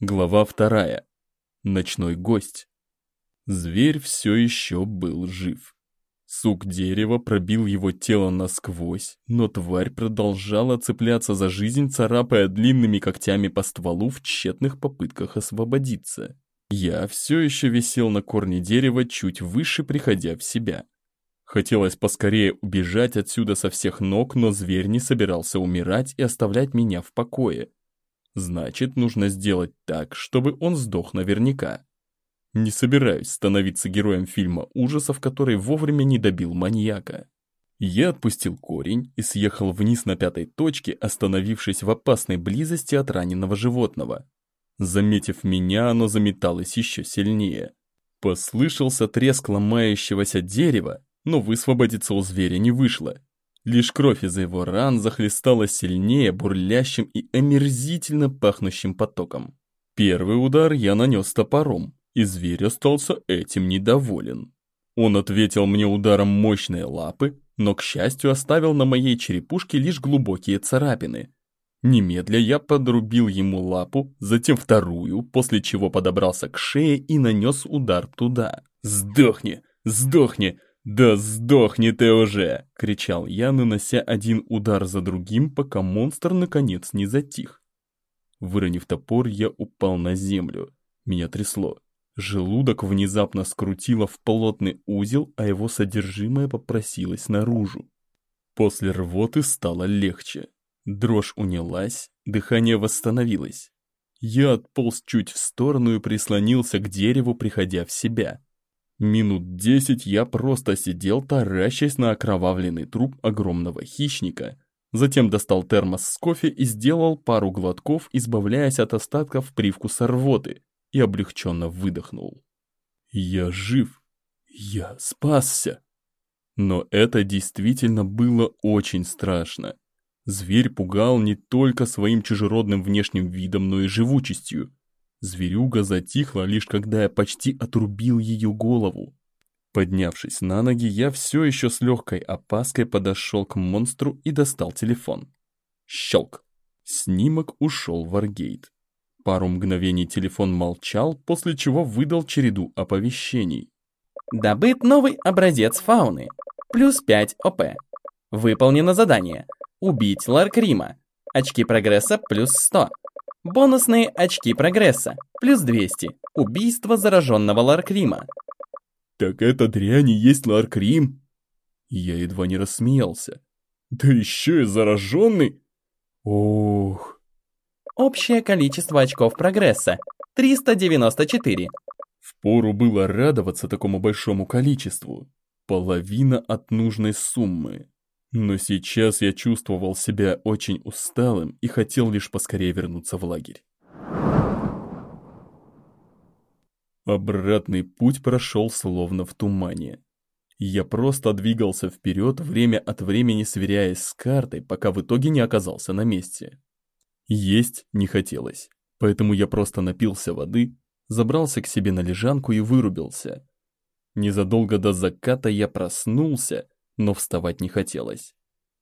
Глава вторая. Ночной гость. Зверь все еще был жив. Сук дерева пробил его тело насквозь, но тварь продолжала цепляться за жизнь, царапая длинными когтями по стволу в тщетных попытках освободиться. Я все еще висел на корне дерева, чуть выше, приходя в себя. Хотелось поскорее убежать отсюда со всех ног, но зверь не собирался умирать и оставлять меня в покое. Значит, нужно сделать так, чтобы он сдох наверняка. Не собираюсь становиться героем фильма ужасов, который вовремя не добил маньяка. Я отпустил корень и съехал вниз на пятой точке, остановившись в опасной близости от раненого животного. Заметив меня, оно заметалось еще сильнее. Послышался треск ломающегося дерева, но высвободиться у зверя не вышло. Лишь кровь из его ран захлестала сильнее бурлящим и омерзительно пахнущим потоком. Первый удар я нанес топором, и зверь остался этим недоволен. Он ответил мне ударом мощной лапы, но, к счастью, оставил на моей черепушке лишь глубокие царапины. Немедля я подрубил ему лапу, затем вторую, после чего подобрался к шее и нанес удар туда. «Сдохни! Сдохни! «Да сдохни ты уже!» — кричал я, нанося один удар за другим, пока монстр наконец не затих. Выронив топор, я упал на землю. Меня трясло. Желудок внезапно скрутило в плотный узел, а его содержимое попросилось наружу. После рвоты стало легче. Дрожь унялась, дыхание восстановилось. Я отполз чуть в сторону и прислонился к дереву, приходя в себя. Минут десять я просто сидел, таращась на окровавленный труп огромного хищника. Затем достал термос с кофе и сделал пару глотков, избавляясь от остатков привкуса рвоты, и облегченно выдохнул. Я жив. Я спасся. Но это действительно было очень страшно. Зверь пугал не только своим чужеродным внешним видом, но и живучестью. Зверюга затихла лишь когда я почти отрубил ее голову. Поднявшись на ноги, я все еще с легкой опаской подошел к монстру и достал телефон. Щелк. Снимок ушел в Аргейт. Пару мгновений телефон молчал, после чего выдал череду оповещений. Добыт новый образец фауны. Плюс 5 ОП. Выполнено задание. Убить Ларкрима. Очки прогресса плюс 100. Бонусные очки прогресса. Плюс 200. Убийство зараженного Ларкрима. «Так это дрянь и есть Ларкрим?» Я едва не рассмеялся. «Да еще и зараженный!» Ох. Общее количество очков прогресса. 394. Впору было радоваться такому большому количеству. Половина от нужной суммы. Но сейчас я чувствовал себя очень усталым и хотел лишь поскорее вернуться в лагерь. Обратный путь прошел словно в тумане. Я просто двигался вперед, время от времени сверяясь с картой, пока в итоге не оказался на месте. Есть не хотелось, поэтому я просто напился воды, забрался к себе на лежанку и вырубился. Незадолго до заката я проснулся но вставать не хотелось.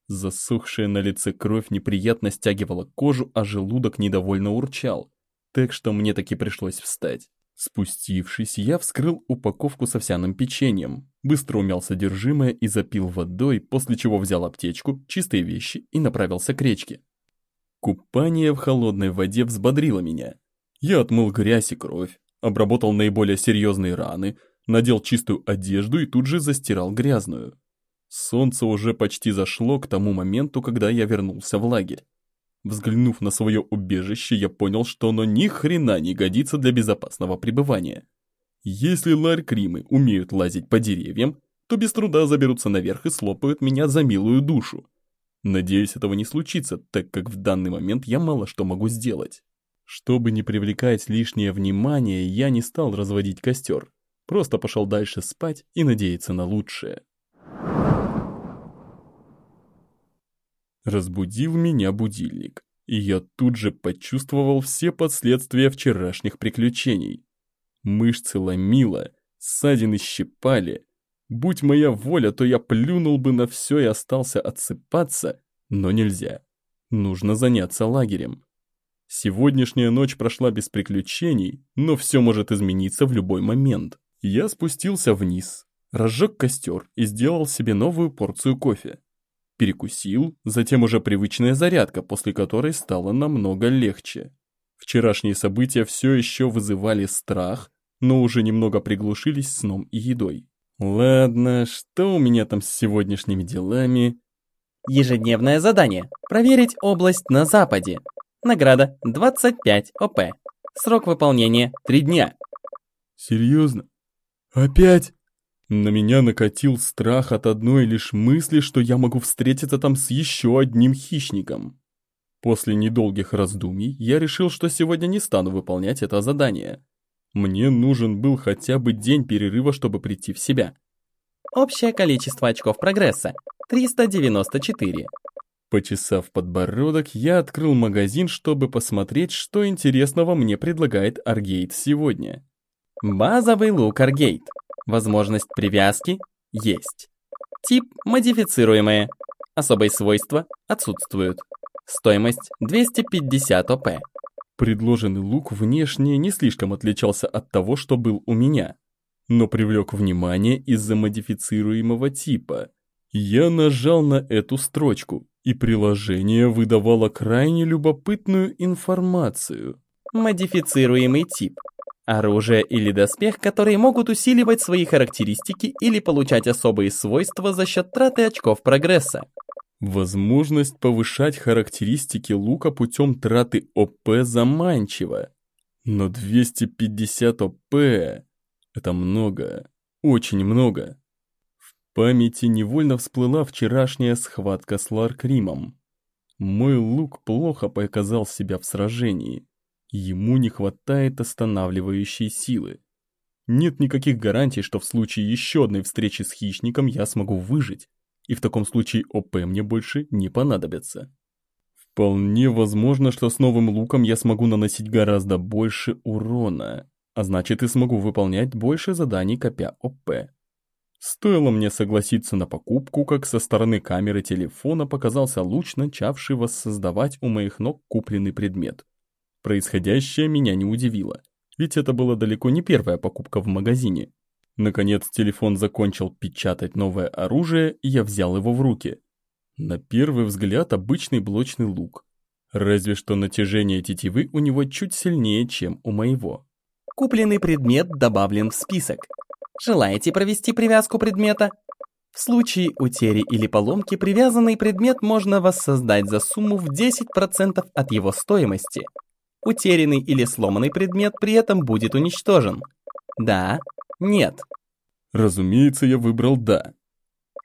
Засохшая на лице кровь неприятно стягивала кожу, а желудок недовольно урчал, так что мне таки пришлось встать. Спустившись, я вскрыл упаковку с овсяным печеньем, быстро умял содержимое и запил водой, после чего взял аптечку, чистые вещи и направился к речке. Купание в холодной воде взбодрило меня. Я отмыл грязь и кровь, обработал наиболее серьезные раны, надел чистую одежду и тут же застирал грязную. Солнце уже почти зашло к тому моменту, когда я вернулся в лагерь. Взглянув на свое убежище, я понял, что оно ни хрена не годится для безопасного пребывания. Если ларь-кримы умеют лазить по деревьям, то без труда заберутся наверх и слопают меня за милую душу. Надеюсь, этого не случится, так как в данный момент я мало что могу сделать. Чтобы не привлекать лишнее внимание, я не стал разводить костер. Просто пошел дальше спать и надеяться на лучшее. Разбудил меня будильник, и я тут же почувствовал все последствия вчерашних приключений. Мышцы ломило, ссадины щипали. Будь моя воля, то я плюнул бы на все и остался отсыпаться, но нельзя. Нужно заняться лагерем. Сегодняшняя ночь прошла без приключений, но все может измениться в любой момент. Я спустился вниз, разжег костер и сделал себе новую порцию кофе. Перекусил, затем уже привычная зарядка, после которой стало намного легче. Вчерашние события все еще вызывали страх, но уже немного приглушились сном и едой. Ладно, что у меня там с сегодняшними делами? Ежедневное задание. Проверить область на западе. Награда 25 ОП. Срок выполнения 3 дня. Серьезно? Опять? На меня накатил страх от одной лишь мысли, что я могу встретиться там с еще одним хищником. После недолгих раздумий я решил, что сегодня не стану выполнять это задание. Мне нужен был хотя бы день перерыва, чтобы прийти в себя. Общее количество очков прогресса – 394. Почесав подбородок, я открыл магазин, чтобы посмотреть, что интересного мне предлагает Аргейт сегодня. Базовый лук Аргейт. Возможность привязки есть. Тип модифицируемое. Особые свойства отсутствуют. Стоимость 250 ОП. Предложенный лук внешне не слишком отличался от того, что был у меня, но привлек внимание из-за модифицируемого типа. Я нажал на эту строчку, и приложение выдавало крайне любопытную информацию. Модифицируемый тип. Оружие или доспех, которые могут усиливать свои характеристики или получать особые свойства за счет траты очков прогресса. Возможность повышать характеристики лука путем траты ОП заманчива. Но 250 ОП – это много, очень много. В памяти невольно всплыла вчерашняя схватка с Ларкримом. Мой лук плохо показал себя в сражении. Ему не хватает останавливающей силы. Нет никаких гарантий, что в случае еще одной встречи с хищником я смогу выжить, и в таком случае ОП мне больше не понадобится. Вполне возможно, что с новым луком я смогу наносить гораздо больше урона, а значит и смогу выполнять больше заданий копя ОП. Стоило мне согласиться на покупку, как со стороны камеры телефона показался луч, начавший воссоздавать у моих ног купленный предмет. Происходящее меня не удивило, ведь это была далеко не первая покупка в магазине. Наконец телефон закончил печатать новое оружие, и я взял его в руки. На первый взгляд обычный блочный лук. Разве что натяжение тетивы у него чуть сильнее, чем у моего. Купленный предмет добавлен в список. Желаете провести привязку предмета? В случае утери или поломки привязанный предмет можно воссоздать за сумму в 10% от его стоимости. Утерянный или сломанный предмет при этом будет уничтожен. Да, нет. Разумеется, я выбрал «да».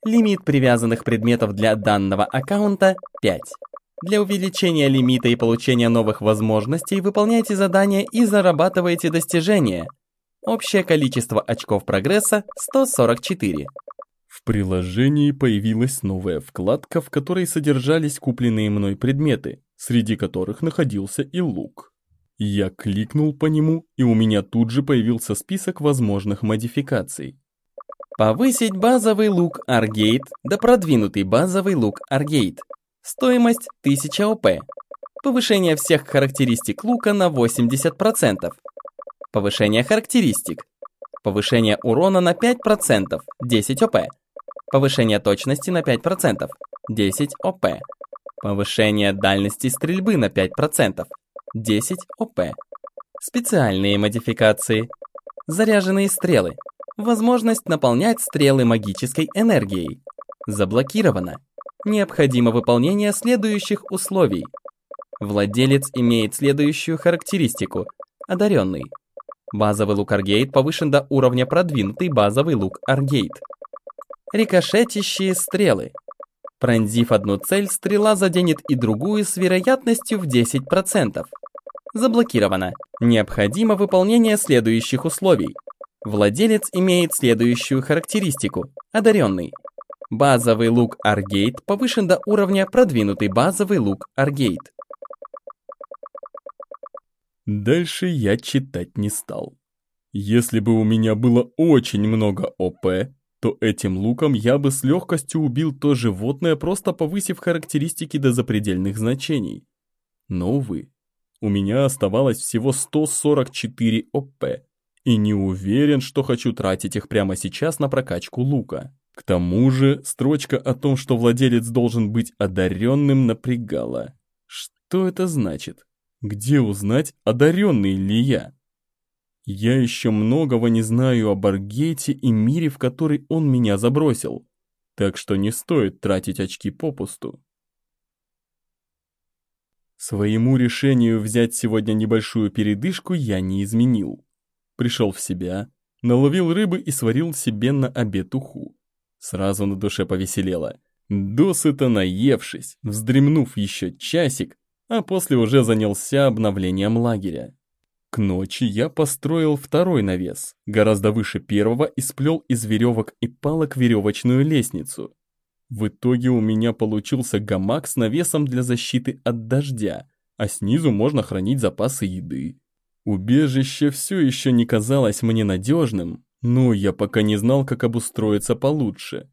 Лимит привязанных предметов для данного аккаунта – 5. Для увеличения лимита и получения новых возможностей выполняйте задания и зарабатывайте достижения. Общее количество очков прогресса – 144. В приложении появилась новая вкладка, в которой содержались купленные мной предметы, среди которых находился и лук. Я кликнул по нему, и у меня тут же появился список возможных модификаций. Повысить базовый лук Аргейт до продвинутый базовый лук Аргейт. Стоимость 1000 ОП. Повышение всех характеристик лука на 80%. Повышение характеристик. Повышение урона на 5%, 10 ОП. Повышение точности на 5%, 10 ОП. Повышение дальности стрельбы на 5%, 10 ОП. Специальные модификации. Заряженные стрелы. Возможность наполнять стрелы магической энергией. Заблокировано. Необходимо выполнение следующих условий. Владелец имеет следующую характеристику. Одаренный. Базовый лук Аргейт повышен до уровня продвинутый базовый лук Аргейт. Рикошетящие стрелы. Пронзив одну цель, стрела заденет и другую с вероятностью в 10%. Заблокировано. Необходимо выполнение следующих условий. Владелец имеет следующую характеристику. Одаренный. Базовый лук Аргейт повышен до уровня продвинутый базовый лук Аргейт. Дальше я читать не стал. Если бы у меня было очень много ОП, то этим луком я бы с легкостью убил то животное, просто повысив характеристики до запредельных значений. Но, увы, у меня оставалось всего 144 ОП, и не уверен, что хочу тратить их прямо сейчас на прокачку лука. К тому же, строчка о том, что владелец должен быть одаренным, напрягала. Что это значит? Где узнать, одаренный ли я? Я еще многого не знаю о Баргете и мире, в который он меня забросил, так что не стоит тратить очки попусту. Своему решению взять сегодня небольшую передышку я не изменил. Пришел в себя, наловил рыбы и сварил себе на обед уху. Сразу на душе повеселело. Досыто наевшись, вздремнув еще часик, а после уже занялся обновлением лагеря. К ночи я построил второй навес, гораздо выше первого, и сплел из веревок и палок веревочную лестницу. В итоге у меня получился гамак с навесом для защиты от дождя, а снизу можно хранить запасы еды. Убежище все еще не казалось мне надежным, но я пока не знал, как обустроиться получше.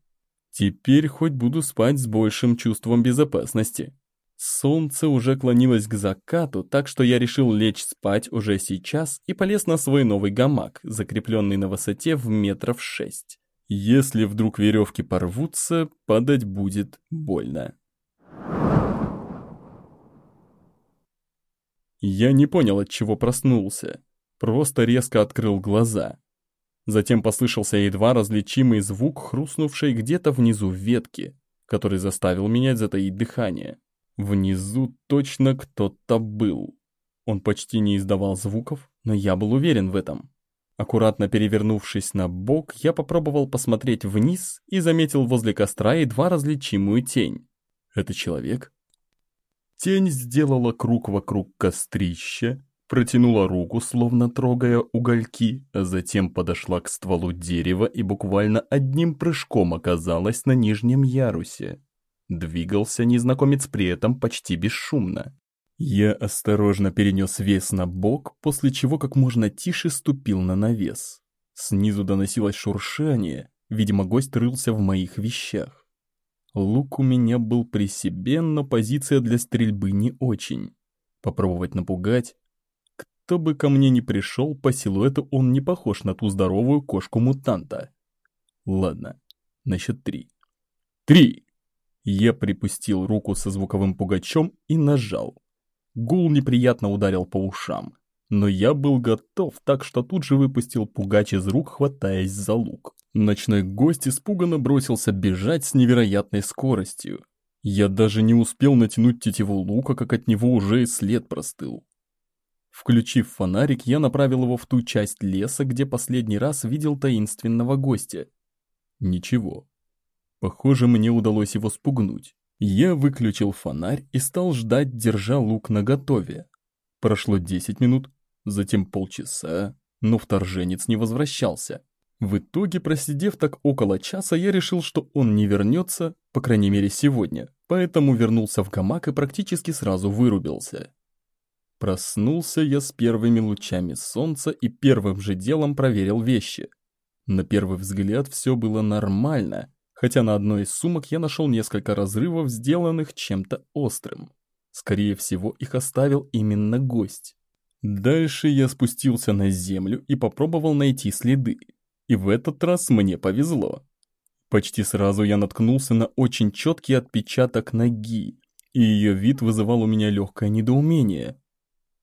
Теперь хоть буду спать с большим чувством безопасности. Солнце уже клонилось к закату, так что я решил лечь спать уже сейчас и полез на свой новый гамак, закрепленный на высоте в метров шесть. Если вдруг веревки порвутся, падать будет больно. Я не понял, от чего проснулся. Просто резко открыл глаза. Затем послышался едва различимый звук, хрустнувшей где-то внизу ветки, который заставил меня затаить дыхание. Внизу точно кто-то был. Он почти не издавал звуков, но я был уверен в этом. Аккуратно перевернувшись на бок, я попробовал посмотреть вниз и заметил возле костра едва различимую тень. Это человек? Тень сделала круг вокруг кострища, протянула руку, словно трогая угольки, а затем подошла к стволу дерева и буквально одним прыжком оказалась на нижнем ярусе. Двигался незнакомец при этом почти бесшумно. Я осторожно перенес вес на бок, после чего как можно тише ступил на навес. Снизу доносилось шуршание, видимо, гость рылся в моих вещах. Лук у меня был при себе, но позиция для стрельбы не очень. Попробовать напугать? Кто бы ко мне ни пришел, по силуэту он не похож на ту здоровую кошку-мутанта. Ладно, на три. Три! Я припустил руку со звуковым пугачом и нажал. Гул неприятно ударил по ушам. Но я был готов, так что тут же выпустил пугач из рук, хватаясь за лук. Ночной гость испуганно бросился бежать с невероятной скоростью. Я даже не успел натянуть тетиву лука, как от него уже и след простыл. Включив фонарик, я направил его в ту часть леса, где последний раз видел таинственного гостя. Ничего. Похоже, мне удалось его спугнуть. Я выключил фонарь и стал ждать, держа лук наготове. Прошло 10 минут, затем полчаса, но вторженец не возвращался. В итоге, просидев так около часа, я решил, что он не вернется, по крайней мере сегодня, поэтому вернулся в гамак и практически сразу вырубился. Проснулся я с первыми лучами солнца и первым же делом проверил вещи. На первый взгляд все было нормально, хотя на одной из сумок я нашел несколько разрывов, сделанных чем-то острым. Скорее всего, их оставил именно гость. Дальше я спустился на землю и попробовал найти следы. И в этот раз мне повезло. Почти сразу я наткнулся на очень четкий отпечаток ноги, и ее вид вызывал у меня легкое недоумение.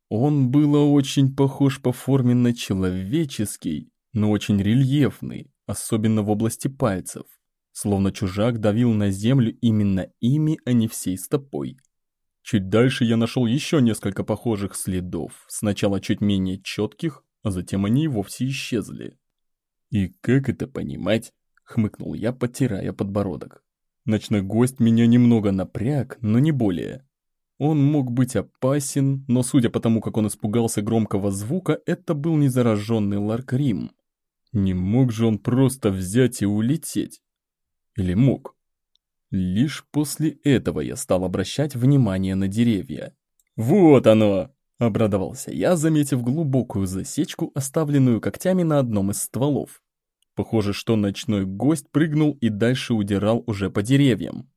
Он был очень похож по форме на человеческий, но очень рельефный, особенно в области пальцев словно чужак давил на землю именно ими, а не всей стопой. Чуть дальше я нашел еще несколько похожих следов, сначала чуть менее четких, а затем они и вовсе исчезли. «И как это понимать?» — хмыкнул я, потирая подбородок. Ночной гость меня немного напряг, но не более. Он мог быть опасен, но судя по тому, как он испугался громкого звука, это был незараженный Ларкрим. Не мог же он просто взять и улететь. Или мог? Лишь после этого я стал обращать внимание на деревья. «Вот оно!» — обрадовался я, заметив глубокую засечку, оставленную когтями на одном из стволов. Похоже, что ночной гость прыгнул и дальше удирал уже по деревьям.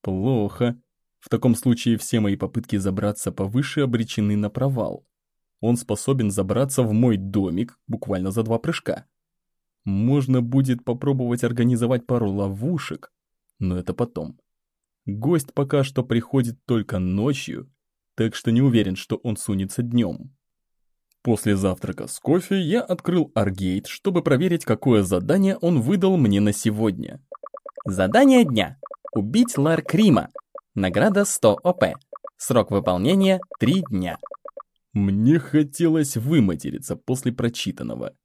Плохо. В таком случае все мои попытки забраться повыше обречены на провал. Он способен забраться в мой домик буквально за два прыжка. Можно будет попробовать организовать пару ловушек, но это потом. Гость пока что приходит только ночью, так что не уверен, что он сунется днем. После завтрака с кофе я открыл Аргейт, чтобы проверить, какое задание он выдал мне на сегодня. Задание дня. Убить Лар Крима. Награда 100 ОП. Срок выполнения 3 дня. Мне хотелось выматериться после прочитанного.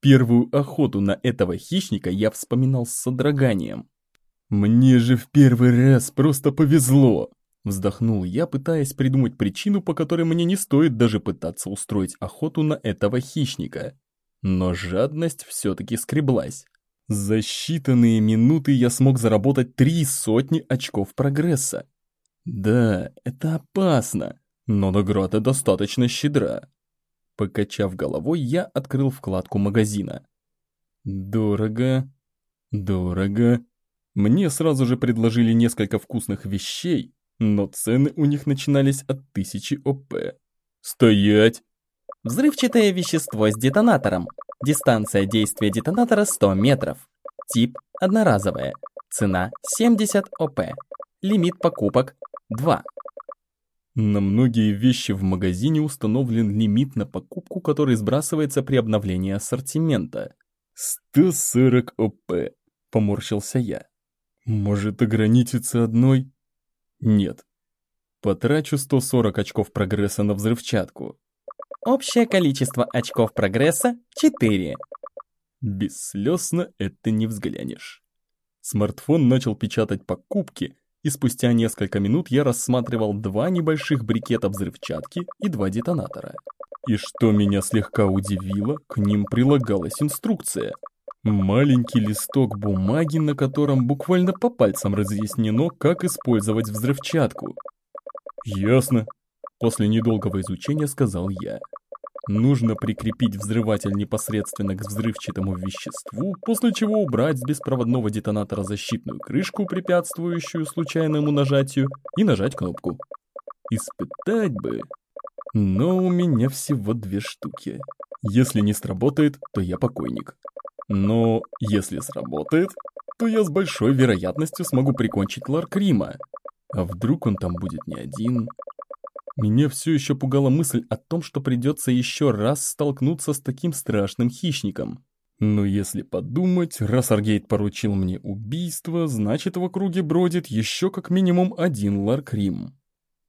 Первую охоту на этого хищника я вспоминал с содроганием. «Мне же в первый раз просто повезло!» Вздохнул я, пытаясь придумать причину, по которой мне не стоит даже пытаться устроить охоту на этого хищника. Но жадность все-таки скреблась. За считанные минуты я смог заработать три сотни очков прогресса. Да, это опасно, но награда достаточно щедра. Покачав головой, я открыл вкладку магазина. Дорого, дорого. Мне сразу же предложили несколько вкусных вещей, но цены у них начинались от 1000 ОП. Стоять! Взрывчатое вещество с детонатором. Дистанция действия детонатора 100 метров. Тип одноразовое. Цена 70 ОП. Лимит покупок 2. На многие вещи в магазине установлен лимит на покупку, который сбрасывается при обновлении ассортимента. 140 ОП, поморщился я. Может ограничиться одной? Нет. Потрачу 140 очков прогресса на взрывчатку. Общее количество очков прогресса – 4. Бесслезно это не взглянешь. Смартфон начал печатать покупки, и спустя несколько минут я рассматривал два небольших брикета взрывчатки и два детонатора. И что меня слегка удивило, к ним прилагалась инструкция – Маленький листок бумаги, на котором буквально по пальцам разъяснено, как использовать взрывчатку. «Ясно», — после недолгого изучения сказал я. Нужно прикрепить взрыватель непосредственно к взрывчатому веществу, после чего убрать с беспроводного детонатора защитную крышку, препятствующую случайному нажатию, и нажать кнопку. Испытать бы. Но у меня всего две штуки. Если не сработает, то я покойник. Но если сработает, то я с большой вероятностью смогу прикончить Ларкрима. А вдруг он там будет не один? Меня все еще пугала мысль о том, что придется еще раз столкнуться с таким страшным хищником. Но если подумать, раз Аргейт поручил мне убийство, значит в округе бродит еще как минимум один Ларкрим.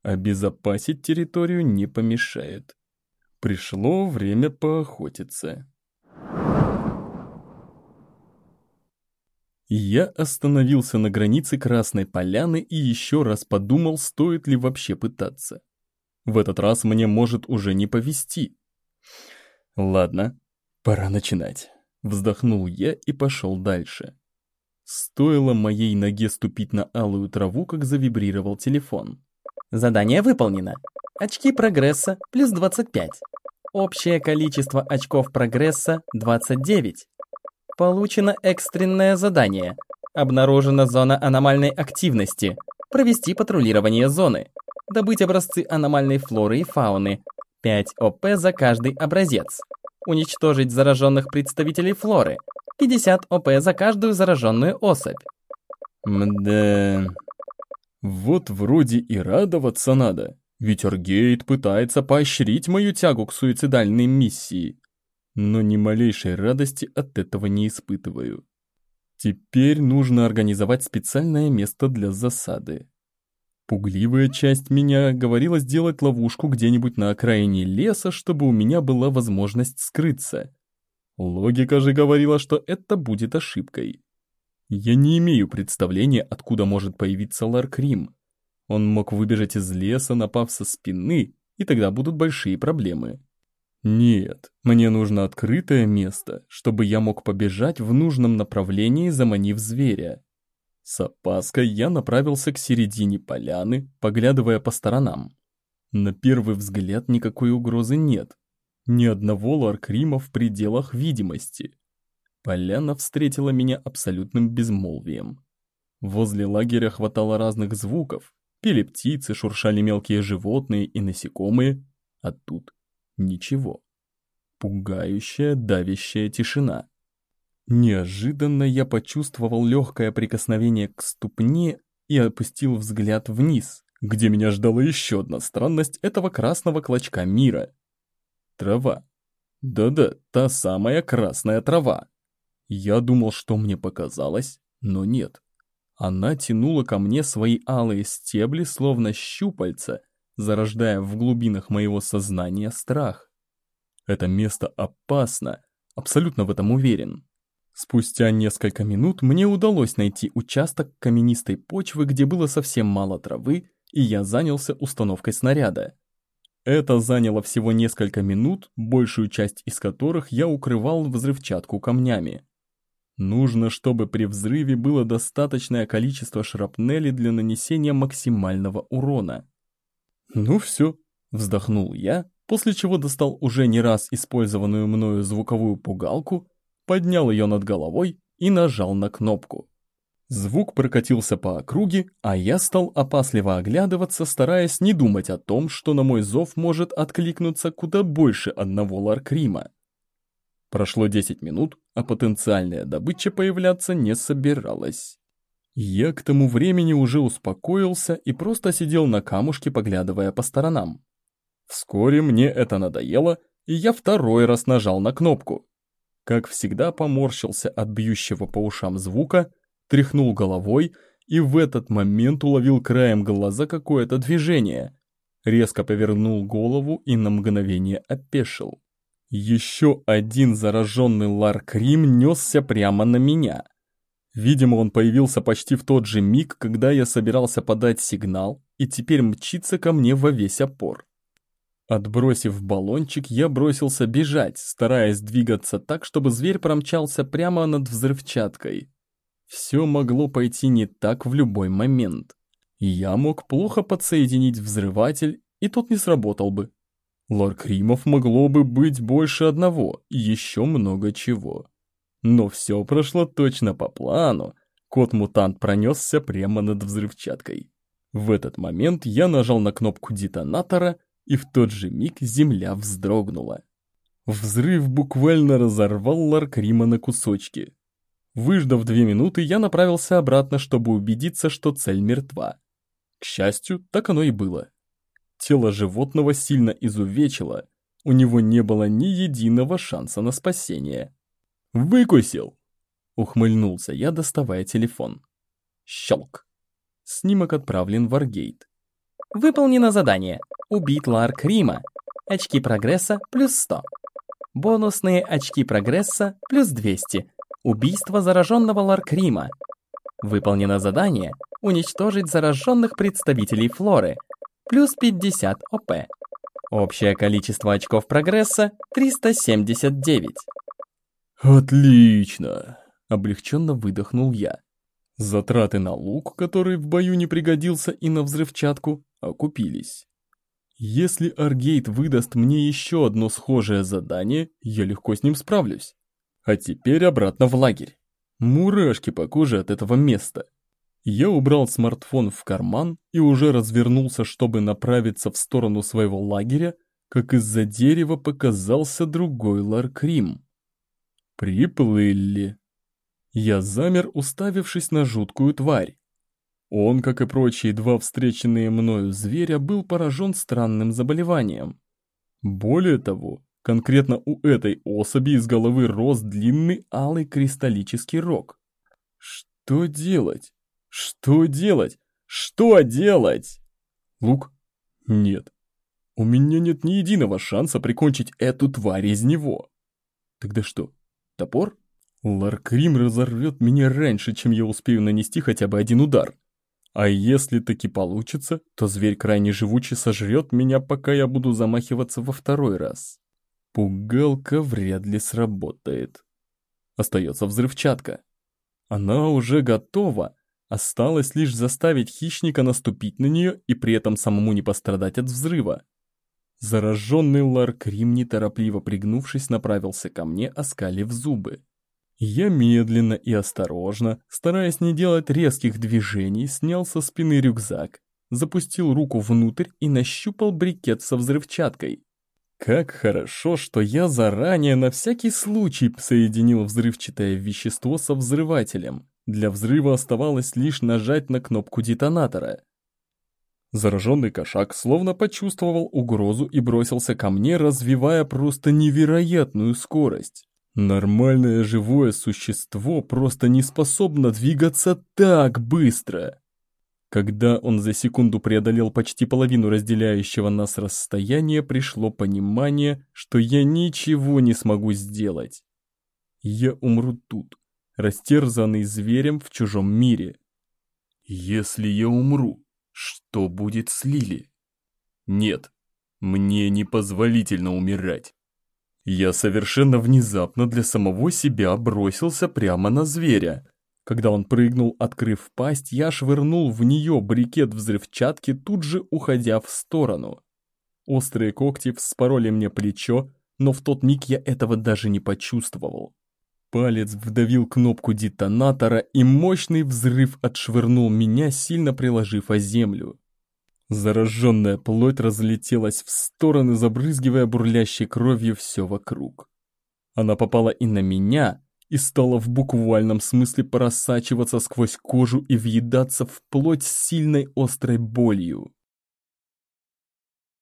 Обезопасить территорию не помешает. Пришло время поохотиться. Я остановился на границе Красной Поляны и еще раз подумал, стоит ли вообще пытаться. В этот раз мне может уже не повезти. Ладно, пора начинать. Вздохнул я и пошел дальше. Стоило моей ноге ступить на алую траву, как завибрировал телефон. Задание выполнено. Очки прогресса плюс 25. Общее количество очков прогресса 29. Получено экстренное задание. Обнаружена зона аномальной активности. Провести патрулирование зоны. Добыть образцы аномальной флоры и фауны. 5 ОП за каждый образец. Уничтожить зараженных представителей флоры. 50 ОП за каждую зараженную особь. Мда... Вот вроде и радоваться надо. Ведь Оргейт пытается поощрить мою тягу к суицидальной миссии но ни малейшей радости от этого не испытываю. Теперь нужно организовать специальное место для засады. Пугливая часть меня говорила сделать ловушку где-нибудь на окраине леса, чтобы у меня была возможность скрыться. Логика же говорила, что это будет ошибкой. Я не имею представления, откуда может появиться Ларкрим. Он мог выбежать из леса, напав со спины, и тогда будут большие проблемы. Нет, мне нужно открытое место, чтобы я мог побежать в нужном направлении, заманив зверя. С опаской я направился к середине поляны, поглядывая по сторонам. На первый взгляд никакой угрозы нет. Ни одного ларкрима в пределах видимости. Поляна встретила меня абсолютным безмолвием. Возле лагеря хватало разных звуков, Пели птицы, шуршали мелкие животные и насекомые, а тут ничего. Пугающая, давящая тишина. Неожиданно я почувствовал легкое прикосновение к ступне и опустил взгляд вниз, где меня ждала еще одна странность этого красного клочка мира. Трава. Да-да, та самая красная трава. Я думал, что мне показалось, но нет. Она тянула ко мне свои алые стебли, словно щупальца, зарождая в глубинах моего сознания страх. Это место опасно, абсолютно в этом уверен. Спустя несколько минут мне удалось найти участок каменистой почвы, где было совсем мало травы, и я занялся установкой снаряда. Это заняло всего несколько минут, большую часть из которых я укрывал взрывчатку камнями. Нужно, чтобы при взрыве было достаточное количество шрапнели для нанесения максимального урона. «Ну все», — вздохнул я, после чего достал уже не раз использованную мною звуковую пугалку, поднял ее над головой и нажал на кнопку. Звук прокатился по округе, а я стал опасливо оглядываться, стараясь не думать о том, что на мой зов может откликнуться куда больше одного ларкрима. Прошло 10 минут, а потенциальная добыча появляться не собиралась. Я к тому времени уже успокоился и просто сидел на камушке, поглядывая по сторонам. Вскоре мне это надоело, и я второй раз нажал на кнопку. Как всегда поморщился от бьющего по ушам звука, тряхнул головой и в этот момент уловил краем глаза какое-то движение. Резко повернул голову и на мгновение опешил. Еще один зараженный Ларкрим несся прямо на меня. Видимо, он появился почти в тот же миг, когда я собирался подать сигнал, и теперь мчится ко мне во весь опор. Отбросив баллончик, я бросился бежать, стараясь двигаться так, чтобы зверь промчался прямо над взрывчаткой. Все могло пойти не так в любой момент. Я мог плохо подсоединить взрыватель, и тот не сработал бы. Ларкримов могло бы быть больше одного, еще много чего. Но все прошло точно по плану. Кот-мутант пронесся прямо над взрывчаткой. В этот момент я нажал на кнопку детонатора, и в тот же миг земля вздрогнула. Взрыв буквально разорвал Ларкрима на кусочки. Выждав две минуты, я направился обратно, чтобы убедиться, что цель мертва. К счастью, так оно и было. Тело животного сильно изувечило, у него не было ни единого шанса на спасение. «Выкусил!» — ухмыльнулся я, доставая телефон. Щелк. Снимок отправлен в Аргейт. Выполнено задание. Убить Ларк Рима. Очки прогресса плюс 100. Бонусные очки прогресса плюс 200. Убийство зараженного Ларкрима. Выполнено задание «Уничтожить зараженных представителей флоры». Плюс 50 ОП. Общее количество очков прогресса 379. «Отлично!» – облегченно выдохнул я. Затраты на лук, который в бою не пригодился, и на взрывчатку окупились. Если Аргейт выдаст мне еще одно схожее задание, я легко с ним справлюсь. А теперь обратно в лагерь. Мурашки по коже от этого места. Я убрал смартфон в карман и уже развернулся, чтобы направиться в сторону своего лагеря, как из-за дерева показался другой Ларкрим. Приплыли. Я замер, уставившись на жуткую тварь. Он, как и прочие два встреченные мною зверя, был поражен странным заболеванием. Более того, Конкретно у этой особи из головы рос длинный алый кристаллический рог. Что делать? Что делать? Что делать? Лук? Нет. У меня нет ни единого шанса прикончить эту тварь из него. Тогда что, топор? Ларкрим разорвет меня раньше, чем я успею нанести хотя бы один удар. А если таки получится, то зверь крайне живучий сожрет меня, пока я буду замахиваться во второй раз. Пугалка вряд ли сработает. Остается взрывчатка. Она уже готова. Осталось лишь заставить хищника наступить на нее и при этом самому не пострадать от взрыва. Зараженный Ларкрим, неторопливо пригнувшись, направился ко мне, оскалив зубы. Я медленно и осторожно, стараясь не делать резких движений, снял со спины рюкзак запустил руку внутрь и нащупал брикет со взрывчаткой. Как хорошо, что я заранее на всякий случай соединил взрывчатое вещество со взрывателем. Для взрыва оставалось лишь нажать на кнопку детонатора. Зараженный кошак словно почувствовал угрозу и бросился ко мне, развивая просто невероятную скорость. Нормальное живое существо просто не способно двигаться так быстро. Когда он за секунду преодолел почти половину разделяющего нас расстояния, пришло понимание, что я ничего не смогу сделать. Я умру тут, растерзанный зверем в чужом мире. Если я умру, что будет с Лили? Нет, мне непозволительно умирать. Я совершенно внезапно для самого себя бросился прямо на зверя, когда он прыгнул, открыв пасть, я швырнул в нее брикет взрывчатки, тут же уходя в сторону. Острые когти вспороли мне плечо, но в тот миг я этого даже не почувствовал. Палец вдавил кнопку детонатора, и мощный взрыв отшвырнул меня, сильно приложив о землю. Зараженная плоть разлетелась в стороны, забрызгивая бурлящей кровью все вокруг. Она попала и на меня, и стала в буквальном смысле просачиваться сквозь кожу и въедаться в плоть с сильной острой болью.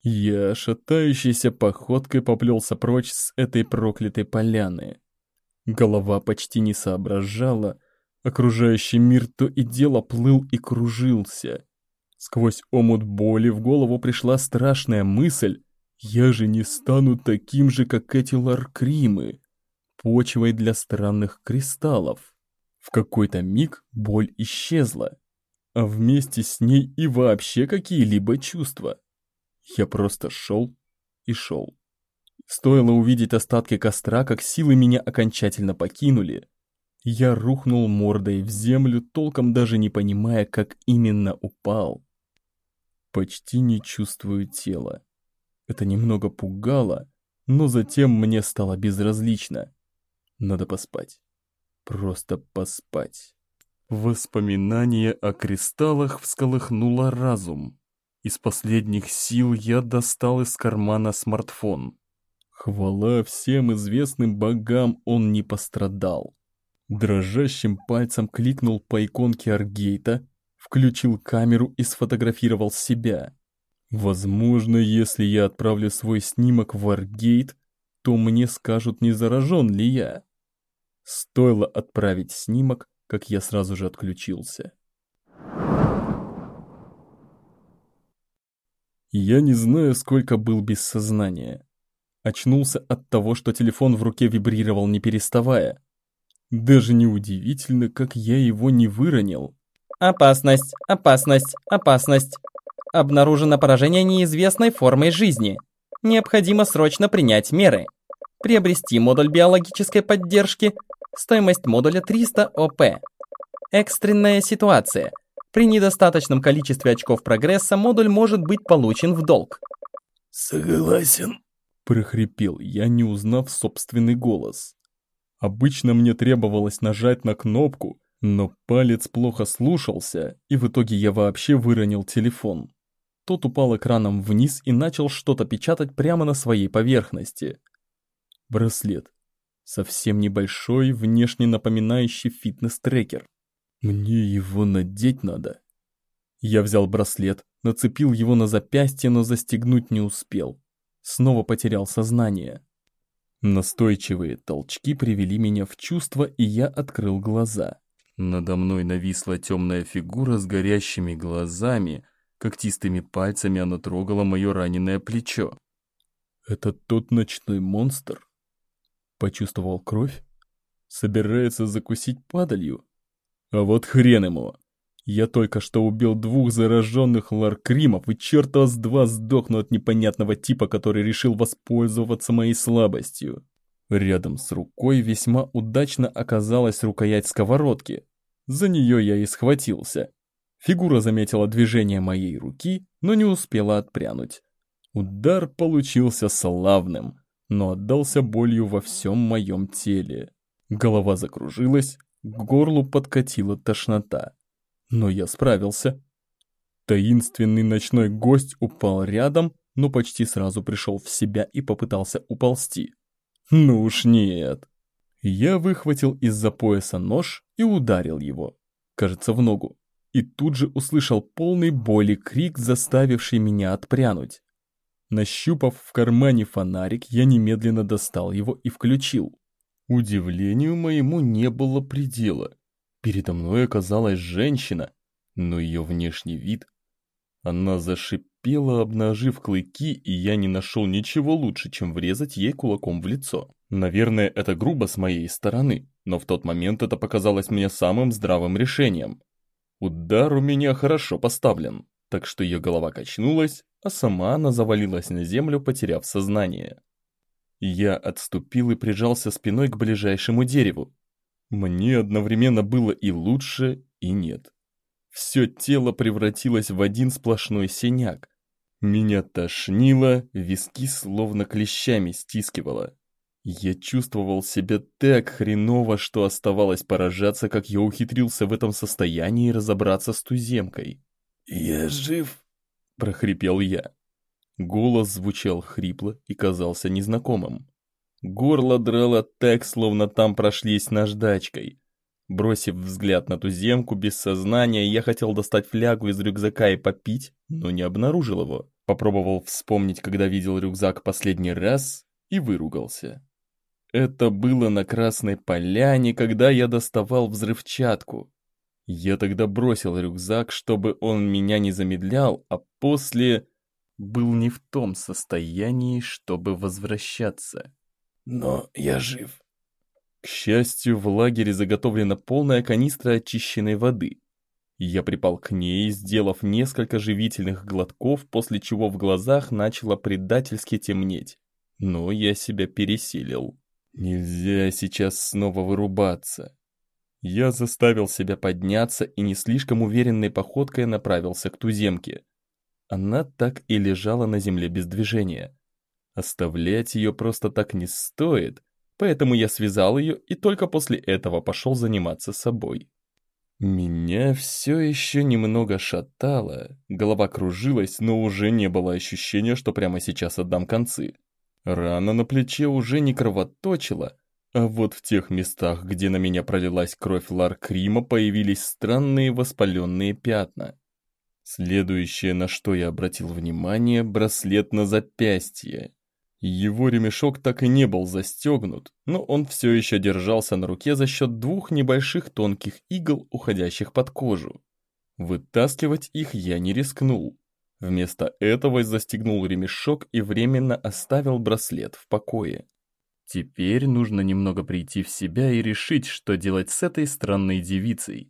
Я, шатающейся походкой, поплелся прочь с этой проклятой поляны. Голова почти не соображала, окружающий мир то и дело плыл и кружился. Сквозь омут боли в голову пришла страшная мысль, я же не стану таким же, как эти ларкримы почвой для странных кристаллов. В какой-то миг боль исчезла, а вместе с ней и вообще какие-либо чувства. Я просто шел и шел. Стоило увидеть остатки костра, как силы меня окончательно покинули. Я рухнул мордой в землю, толком даже не понимая, как именно упал. Почти не чувствую тела. Это немного пугало, но затем мне стало безразлично. Надо поспать. Просто поспать. Воспоминание о кристаллах всколыхнуло разум. Из последних сил я достал из кармана смартфон. Хвала всем известным богам, он не пострадал. Дрожащим пальцем кликнул по иконке Аргейта, включил камеру и сфотографировал себя. Возможно, если я отправлю свой снимок в Аргейт, то мне скажут, не заражен ли я. Стоило отправить снимок, как я сразу же отключился. Я не знаю, сколько был без сознания. Очнулся от того, что телефон в руке вибрировал не переставая. Даже неудивительно, как я его не выронил. Опасность, опасность, опасность. Обнаружено поражение неизвестной формой жизни. Необходимо срочно принять меры. Приобрести модуль биологической поддержки Стоимость модуля 300 ОП. Экстренная ситуация. При недостаточном количестве очков прогресса модуль может быть получен в долг. «Согласен», – прохрипел я, не узнав собственный голос. Обычно мне требовалось нажать на кнопку, но палец плохо слушался, и в итоге я вообще выронил телефон. Тот упал экраном вниз и начал что-то печатать прямо на своей поверхности. Браслет совсем небольшой, внешне напоминающий фитнес-трекер. Мне его надеть надо. Я взял браслет, нацепил его на запястье, но застегнуть не успел. Снова потерял сознание. Настойчивые толчки привели меня в чувство, и я открыл глаза. Надо мной нависла темная фигура с горящими глазами, когтистыми пальцами она трогала мое раненое плечо. Это тот ночной монстр? Почувствовал кровь? Собирается закусить падалью? А вот хрен ему! Я только что убил двух зараженных ларкримов, и черта с два сдохну от непонятного типа, который решил воспользоваться моей слабостью. Рядом с рукой весьма удачно оказалась рукоять сковородки. За нее я и схватился. Фигура заметила движение моей руки, но не успела отпрянуть. Удар получился славным но отдался болью во всем моем теле. Голова закружилась, к горлу подкатила тошнота. Но я справился. Таинственный ночной гость упал рядом, но почти сразу пришел в себя и попытался уползти. Ну уж нет. Я выхватил из-за пояса нож и ударил его, кажется, в ногу, и тут же услышал полный боли крик, заставивший меня отпрянуть. Нащупав в кармане фонарик, я немедленно достал его и включил. Удивлению моему не было предела. Передо мной оказалась женщина, но ее внешний вид... Она зашипела, обнажив клыки, и я не нашел ничего лучше, чем врезать ей кулаком в лицо. Наверное, это грубо с моей стороны, но в тот момент это показалось мне самым здравым решением. Удар у меня хорошо поставлен, так что ее голова качнулась, а сама она завалилась на землю, потеряв сознание. Я отступил и прижался спиной к ближайшему дереву. Мне одновременно было и лучше, и нет. Все тело превратилось в один сплошной синяк. Меня тошнило, виски словно клещами стискивало. Я чувствовал себя так хреново, что оставалось поражаться, как я ухитрился в этом состоянии разобраться с туземкой. «Я жив?» – прохрипел я. Голос звучал хрипло и казался незнакомым. Горло драло так, словно там прошлись наждачкой. Бросив взгляд на туземку без сознания, я хотел достать флягу из рюкзака и попить, но не обнаружил его. Попробовал вспомнить, когда видел рюкзак последний раз, и выругался. Это было на Красной Поляне, когда я доставал взрывчатку. Я тогда бросил рюкзак, чтобы он меня не замедлял, а после был не в том состоянии, чтобы возвращаться. Но я жив. К счастью, в лагере заготовлена полная канистра очищенной воды. Я припал к ней, сделав несколько живительных глотков, после чего в глазах начало предательски темнеть. Но я себя пересилил. Нельзя сейчас снова вырубаться. Я заставил себя подняться и не слишком уверенной походкой направился к туземке. Она так и лежала на земле без движения. Оставлять ее просто так не стоит, поэтому я связал ее и только после этого пошел заниматься собой. Меня все еще немного шатало, голова кружилась, но уже не было ощущения, что прямо сейчас отдам концы. Рана на плече уже не кровоточила, а вот в тех местах, где на меня пролилась кровь Ларкрима, появились странные воспаленные пятна. Следующее, на что я обратил внимание, браслет на запястье. Его ремешок так и не был застегнут, но он все еще держался на руке за счет двух небольших тонких игл, уходящих под кожу. Вытаскивать их я не рискнул. Вместо этого застегнул ремешок и временно оставил браслет в покое. Теперь нужно немного прийти в себя и решить, что делать с этой странной девицей.